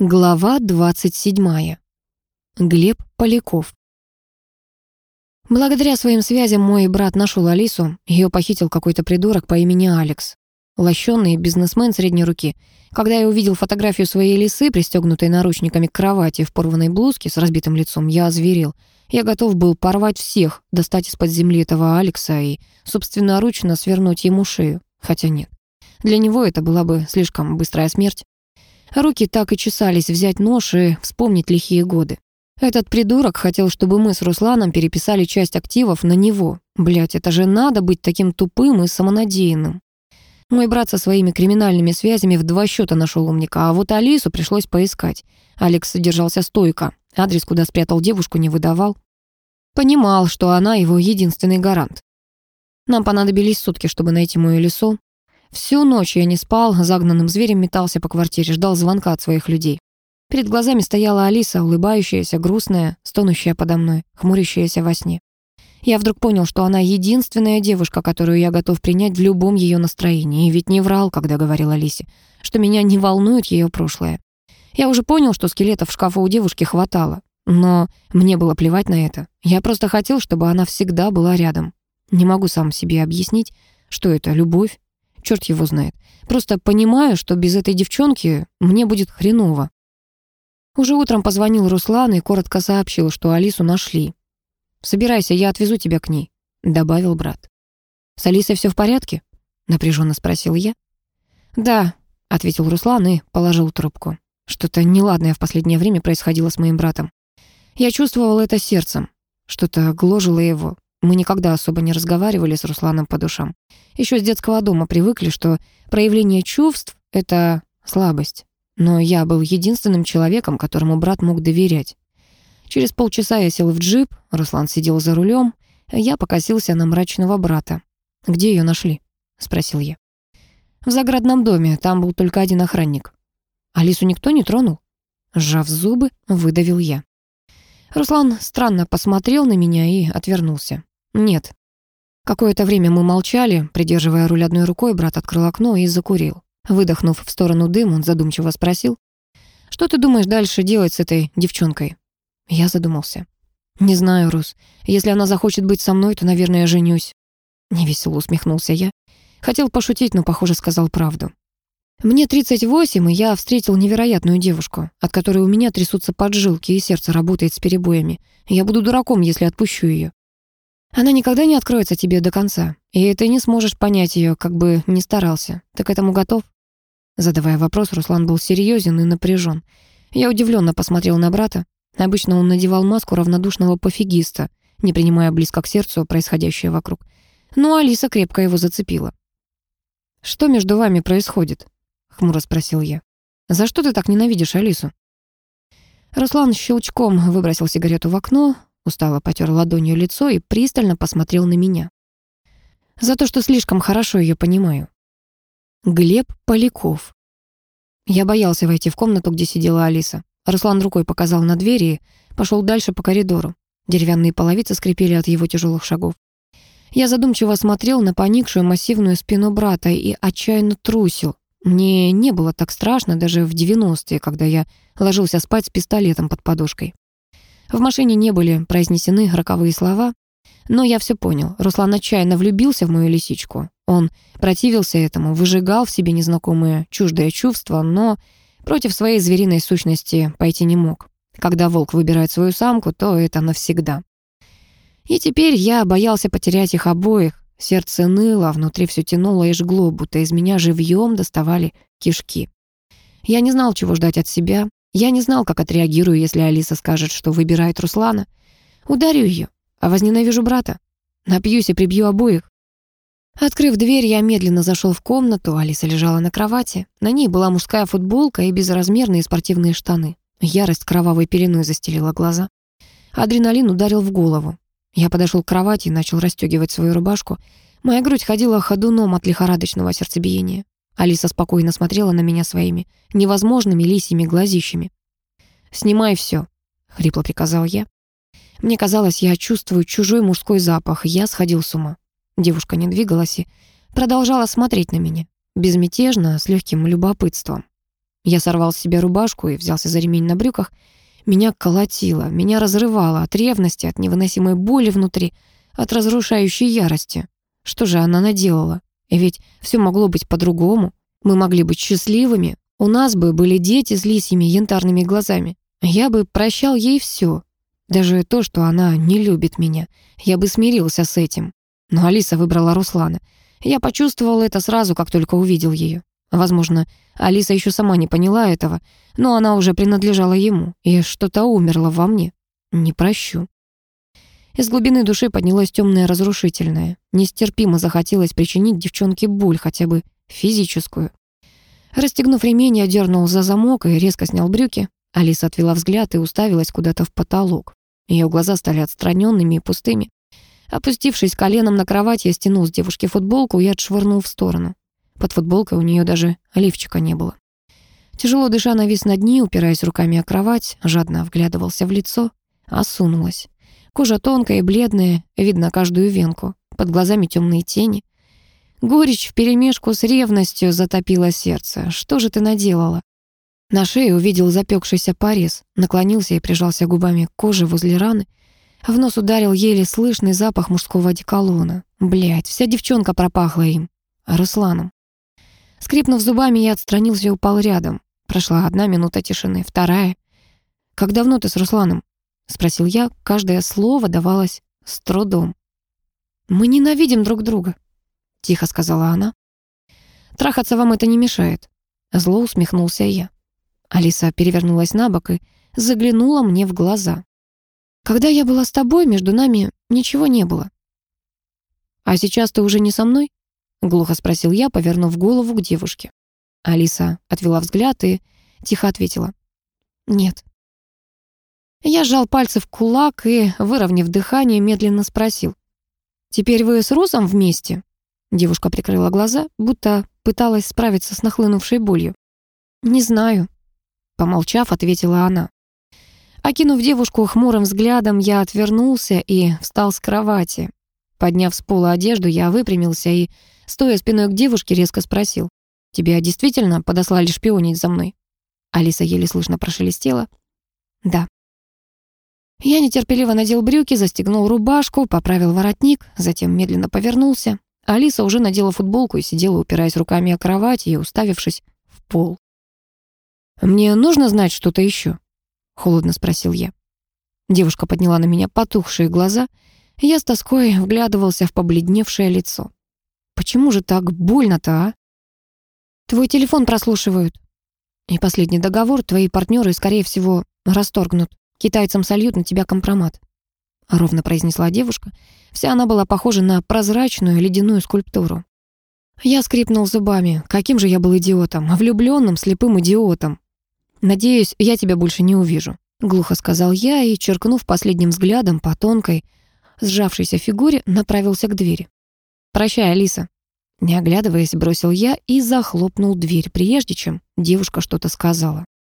Глава 27. Глеб Поляков. Благодаря своим связям мой брат нашел Алису. Ее похитил какой-то придурок по имени Алекс. Лощенный бизнесмен средней руки. Когда я увидел фотографию своей лисы, пристегнутой наручниками к кровати в порванной блузке с разбитым лицом, я озверел. Я готов был порвать всех, достать из-под земли этого Алекса и собственноручно свернуть ему шею. Хотя нет. Для него это была бы слишком быстрая смерть. Руки так и чесались взять нож и вспомнить лихие годы. Этот придурок хотел, чтобы мы с Русланом переписали часть активов на него. Блять, это же надо быть таким тупым и самонадеянным. Мой брат со своими криминальными связями в два счета нашел умника, а вот Алису пришлось поискать. Алекс держался стойко, адрес, куда спрятал девушку, не выдавал. Понимал, что она его единственный гарант. Нам понадобились сутки, чтобы найти мою лесу. Всю ночь я не спал, загнанным зверем метался по квартире, ждал звонка от своих людей. Перед глазами стояла Алиса, улыбающаяся, грустная, стонущая подо мной, хмурящаяся во сне. Я вдруг понял, что она единственная девушка, которую я готов принять в любом ее настроении. И ведь не врал, когда говорил Алисе, что меня не волнует ее прошлое. Я уже понял, что скелетов в шкафу у девушки хватало. Но мне было плевать на это. Я просто хотел, чтобы она всегда была рядом. Не могу сам себе объяснить, что это любовь Черт его знает. Просто понимаю, что без этой девчонки мне будет хреново. Уже утром позвонил Руслан и коротко сообщил, что Алису нашли. «Собирайся, я отвезу тебя к ней», — добавил брат. «С Алисой все в порядке?» — напряженно спросил я. «Да», — ответил Руслан и положил трубку. Что-то неладное в последнее время происходило с моим братом. Я чувствовал это сердцем. Что-то гложило его. Мы никогда особо не разговаривали с Русланом по душам. Еще с детского дома привыкли, что проявление чувств — это слабость. Но я был единственным человеком, которому брат мог доверять. Через полчаса я сел в джип, Руслан сидел за рулем, я покосился на мрачного брата. «Где ее нашли?» — спросил я. «В загородном доме, там был только один охранник». «Алису никто не тронул?» Сжав зубы, выдавил я. Руслан странно посмотрел на меня и отвернулся. «Нет». Какое-то время мы молчали, придерживая руль одной рукой, брат открыл окно и закурил. Выдохнув в сторону дым, он задумчиво спросил, «Что ты думаешь дальше делать с этой девчонкой?» Я задумался. «Не знаю, Рус. Если она захочет быть со мной, то, наверное, я женюсь». Невесело усмехнулся я. Хотел пошутить, но, похоже, сказал правду. Мне 38, и я встретил невероятную девушку, от которой у меня трясутся поджилки, и сердце работает с перебоями. Я буду дураком, если отпущу ее. Она никогда не откроется тебе до конца, и ты не сможешь понять ее, как бы ни старался. Ты к этому готов?» Задавая вопрос, Руслан был серьезен и напряжен. Я удивленно посмотрел на брата. Обычно он надевал маску равнодушного пофигиста, не принимая близко к сердцу происходящее вокруг. Но Алиса крепко его зацепила. «Что между вами происходит?» — хмуро спросил я. «За что ты так ненавидишь Алису?» Руслан щелчком выбросил сигарету в окно, Устало потер ладонью лицо и пристально посмотрел на меня. За то, что слишком хорошо ее понимаю. Глеб Поляков. Я боялся войти в комнату, где сидела Алиса. Руслан рукой показал на двери и пошел дальше по коридору. Деревянные половицы скрипели от его тяжелых шагов. Я задумчиво смотрел на поникшую массивную спину брата и отчаянно трусил. Мне не было так страшно даже в 90-е, когда я ложился спать с пистолетом под подушкой. В машине не были произнесены роковые слова, но я все понял. Руслан отчаянно влюбился в мою лисичку. Он противился этому, выжигал в себе незнакомые чуждые чувства, но против своей звериной сущности пойти не мог. Когда волк выбирает свою самку, то это навсегда. И теперь я боялся потерять их обоих. Сердце ныло, внутри все тянуло и жгло, будто из меня живьем доставали кишки. Я не знал, чего ждать от себя, я не знал, как отреагирую, если Алиса скажет, что выбирает Руслана. Ударю ее, а возненавижу брата. Напьюсь и прибью обоих. Открыв дверь, я медленно зашел в комнату. Алиса лежала на кровати. На ней была мужская футболка и безразмерные спортивные штаны. Ярость кровавой пеленой застелила глаза. Адреналин ударил в голову. Я подошел к кровати и начал расстегивать свою рубашку. Моя грудь ходила ходуном от лихорадочного сердцебиения. Алиса спокойно смотрела на меня своими невозможными лисьими глазищами. «Снимай все», — хрипло приказал я. Мне казалось, я чувствую чужой мужской запах, я сходил с ума. Девушка не двигалась и продолжала смотреть на меня, безмятежно, с легким любопытством. Я сорвал с себя рубашку и взялся за ремень на брюках. Меня колотило, меня разрывало от ревности, от невыносимой боли внутри, от разрушающей ярости. Что же она наделала? Ведь все могло быть по-другому. Мы могли быть счастливыми. У нас бы были дети с лисьими янтарными глазами. Я бы прощал ей все. Даже то, что она не любит меня. Я бы смирился с этим. Но Алиса выбрала Руслана. Я почувствовал это сразу, как только увидел ее. Возможно, Алиса еще сама не поняла этого, но она уже принадлежала ему, и что-то умерло во мне. Не прощу. Из глубины души поднялось темное разрушительное. Нестерпимо захотелось причинить девчонке боль, хотя бы физическую. Расстегнув ремень, я дернул за замок и резко снял брюки. Алиса отвела взгляд и уставилась куда-то в потолок. Ее глаза стали отстраненными и пустыми. Опустившись коленом на кровать, я стянул с девушки футболку и отшвырнул в сторону. Под футболкой у нее даже лифчика не было. Тяжело дыша навис над ней, упираясь руками о кровать, жадно вглядывался в лицо, осунулась. Кожа тонкая и бледная, видно каждую венку, под глазами темные тени. Горечь вперемешку с ревностью затопила сердце. Что же ты наделала? На шее увидел запекшийся порез, наклонился и прижался губами к коже возле раны. В нос ударил еле слышный запах мужского одеколона. Блять, вся девчонка пропахла им. Русланом. Скрипнув зубами, я отстранился и упал рядом. Прошла одна минута тишины, вторая. «Как давно ты с Русланом?» — спросил я. Каждое слово давалось с трудом. «Мы ненавидим друг друга», — тихо сказала она. «Трахаться вам это не мешает». Зло усмехнулся я. Алиса перевернулась на бок и заглянула мне в глаза. «Когда я была с тобой, между нами ничего не было». «А сейчас ты уже не со мной?» Глухо спросил я, повернув голову к девушке. Алиса отвела взгляд и тихо ответила. «Нет». Я сжал пальцы в кулак и, выровняв дыхание, медленно спросил. «Теперь вы с Русом вместе?» Девушка прикрыла глаза, будто пыталась справиться с нахлынувшей болью. «Не знаю», — помолчав, ответила она. Окинув девушку хмурым взглядом, я отвернулся и встал с кровати. Подняв с пола одежду, я выпрямился и Стоя спиной к девушке, резко спросил. «Тебя действительно подослали шпионить за мной?» Алиса еле слышно прошелестела. «Да». Я нетерпеливо надел брюки, застегнул рубашку, поправил воротник, затем медленно повернулся. Алиса уже надела футболку и сидела, упираясь руками о кровать и уставившись в пол. «Мне нужно знать что-то еще?» — холодно спросил я. Девушка подняла на меня потухшие глаза. Я с тоской вглядывался в побледневшее лицо. Почему же так больно-то, а? Твой телефон прослушивают. И последний договор твои партнеры, скорее всего, расторгнут. Китайцам сольют на тебя компромат. Ровно произнесла девушка. Вся она была похожа на прозрачную ледяную скульптуру. Я скрипнул зубами. Каким же я был идиотом, влюбленным, слепым идиотом. «Надеюсь, я тебя больше не увижу», — глухо сказал я и, черкнув последним взглядом по тонкой, сжавшейся фигуре, направился к двери. «Прощай, Алиса». Не оглядываясь, бросил я и захлопнул дверь, прежде чем девушка что-то сказала.